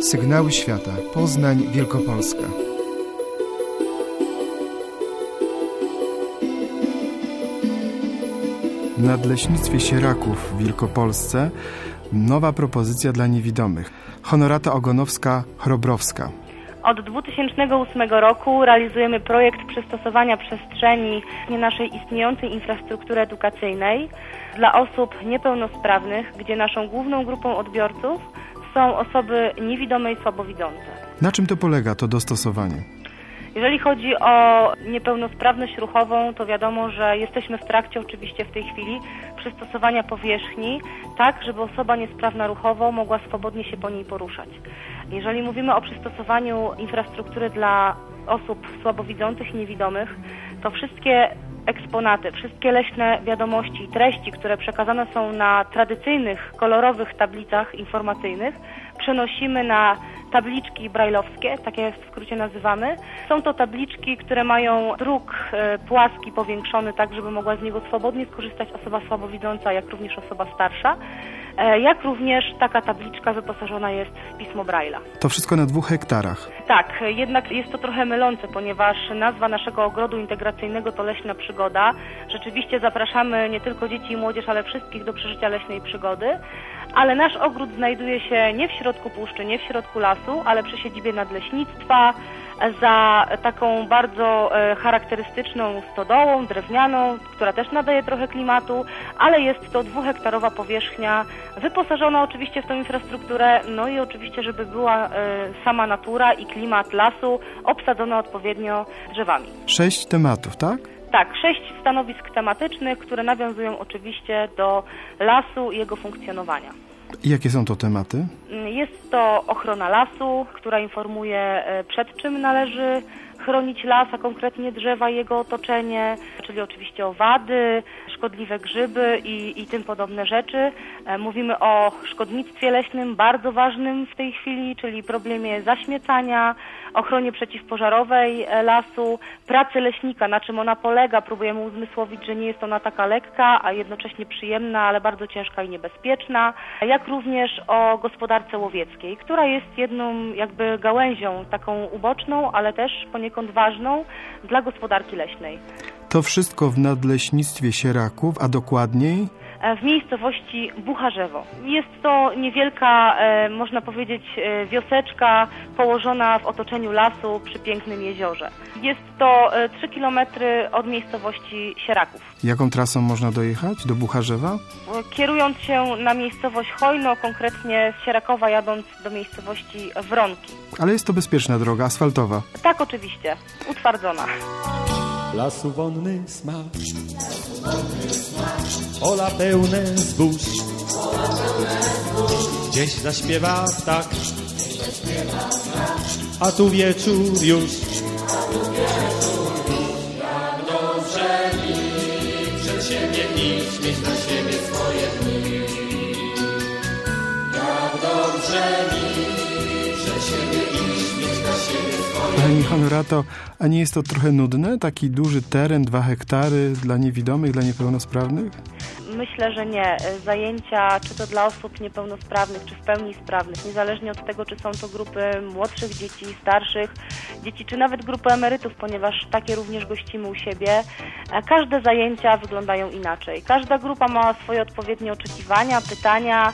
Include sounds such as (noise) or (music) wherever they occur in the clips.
Sygnały świata. Poznań, Wielkopolska. W Nadleśnictwie Sieraków w Wielkopolsce nowa propozycja dla niewidomych. Honorata Ogonowska-Chrobrowska. Od 2008 roku realizujemy projekt przystosowania przestrzeni naszej istniejącej infrastruktury edukacyjnej dla osób niepełnosprawnych, gdzie naszą główną grupą odbiorców są osoby niewidome i słabowidzące. Na czym to polega, to dostosowanie? Jeżeli chodzi o niepełnosprawność ruchową, to wiadomo, że jesteśmy w trakcie oczywiście w tej chwili przystosowania powierzchni, tak żeby osoba niesprawna ruchowo mogła swobodnie się po niej poruszać. Jeżeli mówimy o przystosowaniu infrastruktury dla osób słabowidzących i niewidomych, to wszystkie eksponaty, wszystkie leśne wiadomości i treści, które przekazane są na tradycyjnych, kolorowych tablicach informacyjnych, przenosimy na tabliczki brajlowskie, takie w skrócie nazywamy. Są to tabliczki, które mają druk e, płaski powiększony tak, żeby mogła z niego swobodnie skorzystać osoba słabowidząca, jak również osoba starsza. E, jak również taka tabliczka wyposażona jest w pismo Braille'a. To wszystko na dwóch hektarach. Tak, jednak jest to trochę mylące, ponieważ nazwa naszego ogrodu integracyjnego to Leśna Przygoda. Rzeczywiście zapraszamy nie tylko dzieci i młodzież, ale wszystkich do przeżycia leśnej przygody. Ale nasz ogród znajduje się nie w środku puszczy, nie w środku lasu, ale przy siedzibie nadleśnictwa, za taką bardzo e, charakterystyczną stodołą drewnianą, która też nadaje trochę klimatu, ale jest to dwuhektarowa powierzchnia, wyposażona oczywiście w tą infrastrukturę, no i oczywiście, żeby była e, sama natura i klimat lasu obsadzona odpowiednio drzewami. Sześć tematów, tak? Tak, sześć stanowisk tematycznych, które nawiązują oczywiście do lasu i jego funkcjonowania. Jakie są to tematy? Jest to ochrona lasu, która informuje e, przed czym należy chronić las, a konkretnie drzewa i jego otoczenie, czyli oczywiście owady, szkodliwe grzyby i, i tym podobne rzeczy. E, mówimy o szkodnictwie leśnym, bardzo ważnym w tej chwili, czyli problemie zaśmiecania, ochronie przeciwpożarowej e, lasu, pracy leśnika, na czym ona polega. Próbujemy uzmysłowić, że nie jest ona taka lekka, a jednocześnie przyjemna, ale bardzo ciężka i niebezpieczna. Jak również o gospodarce łowieckiej, która jest jedną jakby gałęzią taką uboczną, ale też poniekąd ważną dla gospodarki leśnej. To wszystko w Nadleśnictwie Sieraków, a dokładniej w miejscowości Bucharzewo. Jest to niewielka, e, można powiedzieć, e, wioseczka położona w otoczeniu lasu przy pięknym jeziorze. Jest to 3 km od miejscowości Sieraków. Jaką trasą można dojechać do Bucharzewa? Kierując się na miejscowość Hojno, konkretnie z Sierakowa jadąc do miejscowości Wronki. Ale jest to bezpieczna droga, asfaltowa. Tak, oczywiście. Utwardzona. Lasu wonny smak, pola pełne zbóż, gdzieś zaśpiewa ptak, a tu wieczór już. Jak dobrze mi przed siebie iść, mieć dla siebie swoje dni. Jak dobrze mi Pani Honorato, a nie jest to trochę nudne? Taki duży teren, dwa hektary dla niewidomych, dla niepełnosprawnych? Myślę, że nie. Zajęcia, czy to dla osób niepełnosprawnych, czy w pełni sprawnych, niezależnie od tego, czy są to grupy młodszych dzieci, starszych dzieci, czy nawet grupy emerytów, ponieważ takie również gościmy u siebie, każde zajęcia wyglądają inaczej. Każda grupa ma swoje odpowiednie oczekiwania, pytania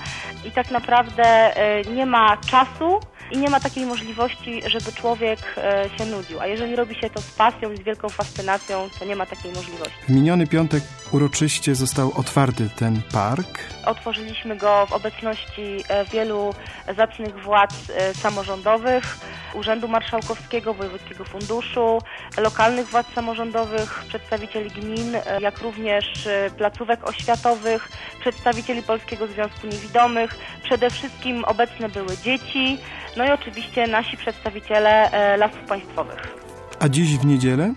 i tak naprawdę e, nie ma czasu i nie ma takiej możliwości, żeby człowiek e, się nudził. A jeżeli robi się to z pasją i z wielką fascynacją, to nie ma takiej możliwości. Miniony piątek uroczyście został otwarty ten park. Otworzyliśmy go w obecności e, wielu zacnych władz e, samorządowych, Urzędu Marszałkowskiego, Wojewódzkiego Funduszu, lokalnych władz samorządowych, przedstawicieli gmin, jak również placówek oświatowych, przedstawicieli Polskiego Związku Niewidomych. Przede wszystkim obecne były dzieci, no i oczywiście nasi przedstawiciele lasów państwowych. A dziś w niedzielę?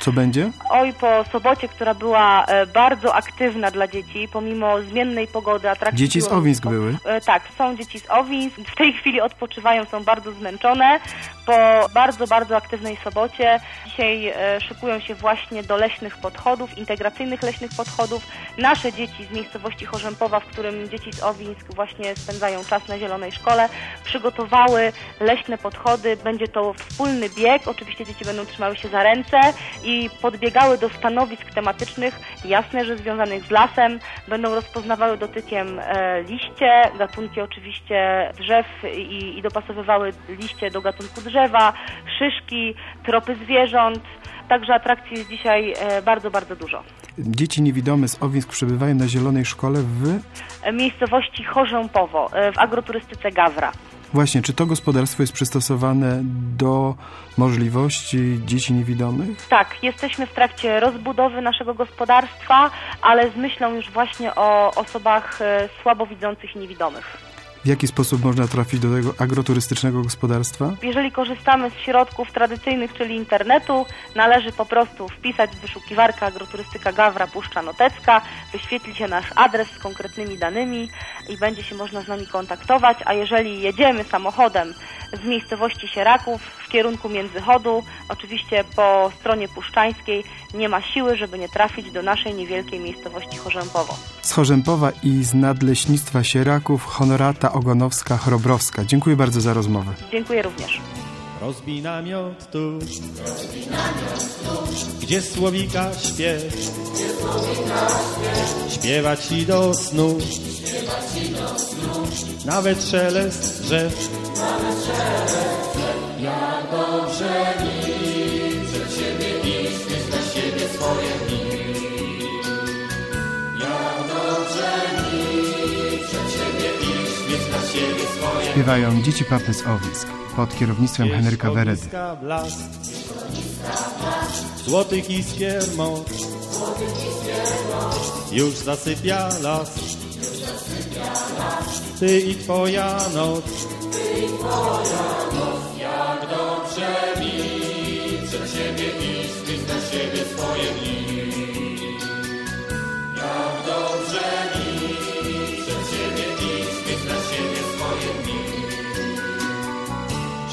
Co będzie? Oj, po sobocie, która była e, bardzo aktywna dla dzieci, pomimo zmiennej pogody, atrakcji Dzieci z Owińsk były? E, Tak, są dzieci z Owińsk. W tej chwili odpoczywają, są bardzo zmęczone. Po bardzo, bardzo aktywnej sobocie dzisiaj e, szykują się właśnie do leśnych podchodów, integracyjnych leśnych podchodów. Nasze dzieci z miejscowości Chorzępowa, w którym dzieci z Owińsk właśnie spędzają czas na Zielonej Szkole, przygotowały leśne podchody. Będzie to wspólny bieg. Oczywiście dzieci będą trzymały się za ręce i podbiegały do stanowisk tematycznych, jasne, że związanych z lasem. Będą rozpoznawały dotykiem e, liście, gatunki oczywiście drzew i, i dopasowywały liście do gatunku drzewa, szyszki, tropy zwierząt. Także atrakcji jest dzisiaj e, bardzo, bardzo dużo. Dzieci niewidome z Owińsk przebywają na Zielonej Szkole w... E, Miejscowości Chorzępowo w agroturystyce Gawra. Właśnie, czy to gospodarstwo jest przystosowane do możliwości dzieci niewidomych? Tak, jesteśmy w trakcie rozbudowy naszego gospodarstwa, ale z myślą już właśnie o osobach e, słabowidzących i niewidomych. W jaki sposób można trafić do tego agroturystycznego gospodarstwa? Jeżeli korzystamy z środków tradycyjnych, czyli internetu, należy po prostu wpisać w wyszukiwarkę agroturystyka Gawra Puszcza Notecka, wyświetli się nasz adres z konkretnymi danymi i będzie się można z nami kontaktować, a jeżeli jedziemy samochodem z miejscowości Sieraków w kierunku Międzychodu, oczywiście po stronie puszczańskiej nie ma siły, żeby nie trafić do naszej niewielkiej miejscowości Chorzępowo. Z Chorzępowa i z Nadleśnictwa Sieraków Honorata Ogonowska-Chrobrowska. Dziękuję bardzo za rozmowę. Dziękuję również. Rozbij namiot tu, gdzie słowika śpiew, śpiewa ci do snu, nawet szelest drzew. Śpiewają dzieci papy z Owisk pod kierownictwem Henryka Weredy. ogniska blask, Złotych iskier moc, już zasypia las. Ty i twoja noc,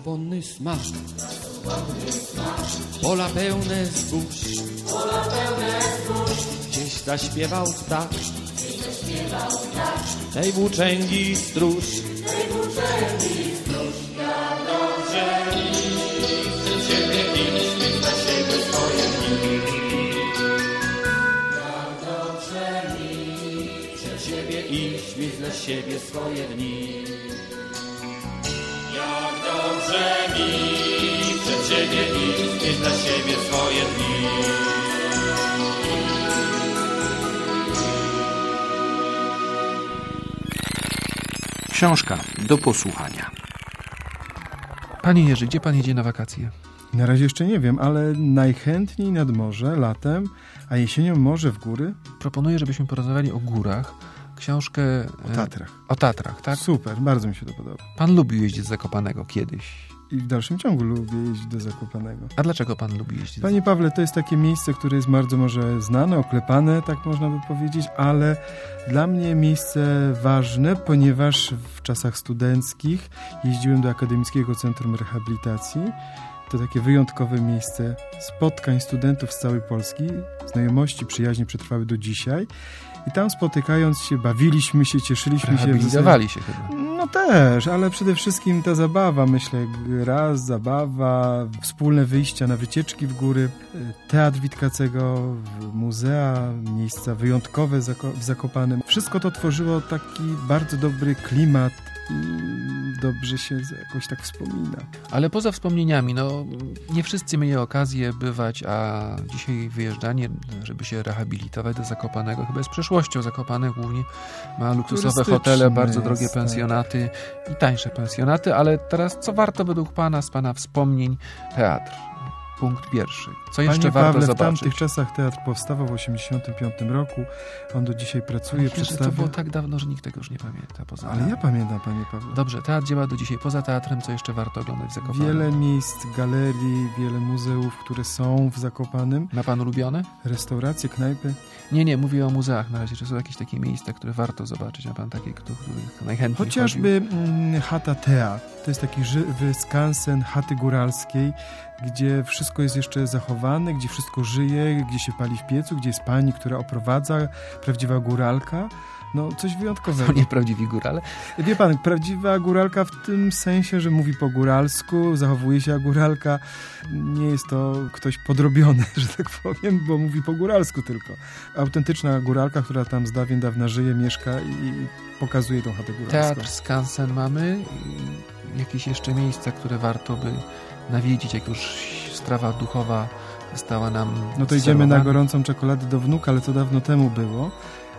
wonny smak, pola pełne zbóż, gdzieś zaśpiewał ptak, tej włóczęgi stróż. Siebie swoje dni. Dobrze mi przed siebie iść, mieć dla siebie swoje dni. Książka do posłuchania. Panie Jerzy, gdzie pan jedzie na wakacje? Na razie jeszcze nie wiem, ale najchętniej nad morze latem, a jesienią może w góry? Proponuję, żebyśmy porozmawiali o górach. Książkę... O e, Tatrach. O Tatrach, tak? Super, bardzo mi się to podoba. Pan lubił jeździć z Zakopanego kiedyś. I w dalszym ciągu lubię jeździć do Zakopanego. A dlaczego pan lubi jeździć? Panie Pawle, to jest takie miejsce, które jest bardzo może znane, oklepane, tak można by powiedzieć, ale dla mnie miejsce ważne, ponieważ w czasach studenckich jeździłem do Akademickiego Centrum Rehabilitacji. To takie wyjątkowe miejsce spotkań studentów z całej Polski. Znajomości, przyjaźnie przetrwały do dzisiaj. I tam spotykając się, bawiliśmy się, cieszyliśmy się. Rehabilitowali się chyba. no też, ale przede wszystkim ta zabawa, myślę, gra, zabawa, wspólne wyjścia na wycieczki w góry, teatr Witkacego, muzea, miejsca wyjątkowe w Zakopanem. Wszystko to tworzyło taki bardzo dobry klimat i dobrze się jakoś tak wspomina. Ale poza wspomnieniami, no nie wszyscy mieli okazję bywać, a dzisiaj wyjeżdżanie, żeby się rehabilitować do Zakopanego, chyba jest przeszłością. Zakopane głównie ma luksusowe hotele, bardzo jest, drogie tak. pensjonaty i tańsze pensjonaty, ale teraz co warto według Pana, z Pana wspomnień, teatr? Punkt pierwszy. Co jeszcze Panie warto Pawle, w zobaczyć? tamtych czasach teatr powstawał w 1985 roku. On do dzisiaj pracuje, Myślę, że to przedstawia... było tak dawno, że nikt tego już nie pamięta. Poza Ale ja pamiętam, panie Pawle. Dobrze, teatr działa do dzisiaj. Poza teatrem, co jeszcze warto oglądać w Zakopanem? Wiele miejsc, galerii, wiele muzeów, które są w Zakopanym. Ma Pan ulubione? Restauracje, knajpy. Nie, nie, mówię o muzeach na razie. Czy są jakieś takie miejsca, które warto zobaczyć? Ma Pan takie, których najchętniej Chociażby mm, chata Tea. To jest taki żywy skansen chaty góralskiej, gdzie wszystko jest jeszcze zachowane, gdzie wszystko żyje, gdzie się pali w piecu, gdzie jest pani, która oprowadza, prawdziwa góralka. No, coś wyjątkowego. To nieprawdziwi górale. Wie pan, prawdziwa góralka w tym sensie, że mówi po góralsku, zachowuje się jak góralka. Nie jest to ktoś podrobiony, (laughs) że tak powiem, bo mówi po góralsku tylko. Autentyczna góralka, która tam z dawien dawna żyje, mieszka i pokazuje tą chatę góralską. Teatr Skansen mamy. I Jakieś jeszcze miejsca, które warto by nawiedzić, jak już sprawa duchowa została nam No to idziemy na gorącą czekoladę do wnuka, ale to dawno temu było.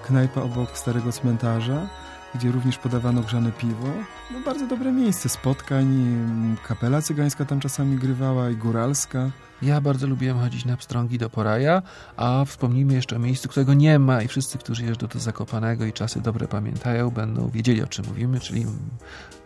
Knajpa obok starego cmentarza, gdzie również podawano grzane piwo. No bardzo dobre miejsce spotkań. Kapela cygańska tam czasami grywała i góralska. Ja bardzo lubiłem chodzić na pstrągi do Poraja, a wspomnijmy jeszcze o miejscu, którego nie ma i wszyscy, którzy jeżdżą do Zakopanego i czasy dobre pamiętają, będą wiedzieli o czym mówimy, czyli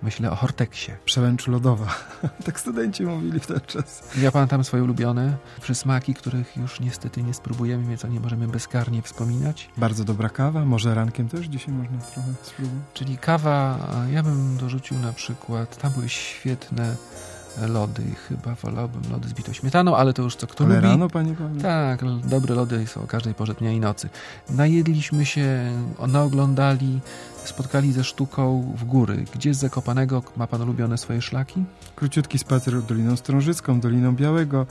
myślę o Horteksie. Przełęcz lodowa. (laughs) tak studenci mówili w ten czas. Ja pamiętam swoje ulubione przysmaki, których już niestety nie spróbujemy, więc o nie możemy bezkarnie wspominać. Bardzo dobra kawa, może rankiem też dzisiaj można trochę spróbować. Czyli kawa, ja bym dorzucił na przykład, tam były świetne lody, chyba wolałbym lody z bitą śmietaną, ale to już co kto Ale lubi. rano, panie Pawle? Tak, dobre lody są o każdej porze dnia i nocy. Najedliśmy się, naoglądali, spotkali ze sztuką w góry. Gdzie z Zakopanego ma pan ulubione swoje szlaki? Króciutki spacer Doliną Strążycką, Doliną Białego,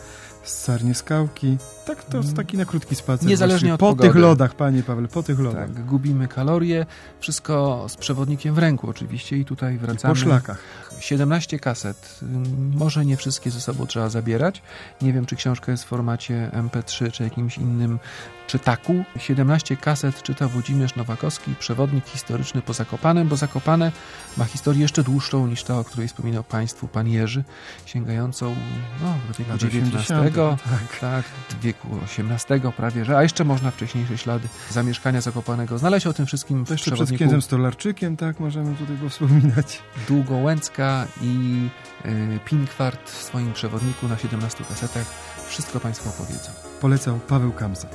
z Sarnie Skałki. Tak, to jest taki na krótki spacer. Niezależnie od Po pogody. tych lodach, panie Pawle, po tych lodach. Tak, gubimy kalorie, wszystko z przewodnikiem w ręku oczywiście i tutaj I wracamy. po szlakach. 17 kaset. Ym, Może nie wszystkie ze sobą trzeba zabierać. Nie wiem, czy książka jest w formacie MP3, czy jakimś innym czytaku. 17 kaset czyta Włodzimierz Nowakowski, przewodnik historyczny po Zakopanem, bo Zakopane ma historię jeszcze dłuższą niż ta, o której wspominał Państwu pan Jerzy, sięgającą no, do wieku XIX, 80., tak, tak, wieku XVIII prawie, że, a jeszcze można wcześniejsze ślady zamieszkania Zakopanego znaleźć o tym wszystkim w jeszcze przed księdzem Stolarczykiem, tak, możemy tutaj go wspominać. Długołęcka i y, Pinkwart w swoim przewodniku na 17 kasetach. Wszystko Państwu opowiedzą. Polecał Paweł Kamsa.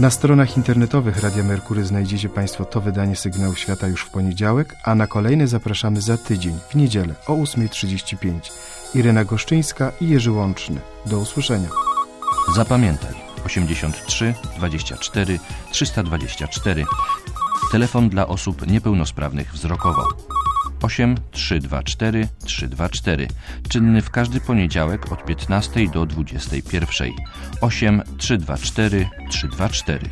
Na stronach internetowych Radia Merkury znajdziecie Państwo to wydanie Sygnału Świata już w poniedziałek, a na kolejne zapraszamy za tydzień, w niedzielę o 8.35. Irena Goszczyńska i Jerzy Łączny. Do usłyszenia. Zapamiętaj 83 24 324. Telefon dla osób niepełnosprawnych wzrokowo. 8 324 324. Czynny w każdy poniedziałek od 15 do 21. 8 324 324.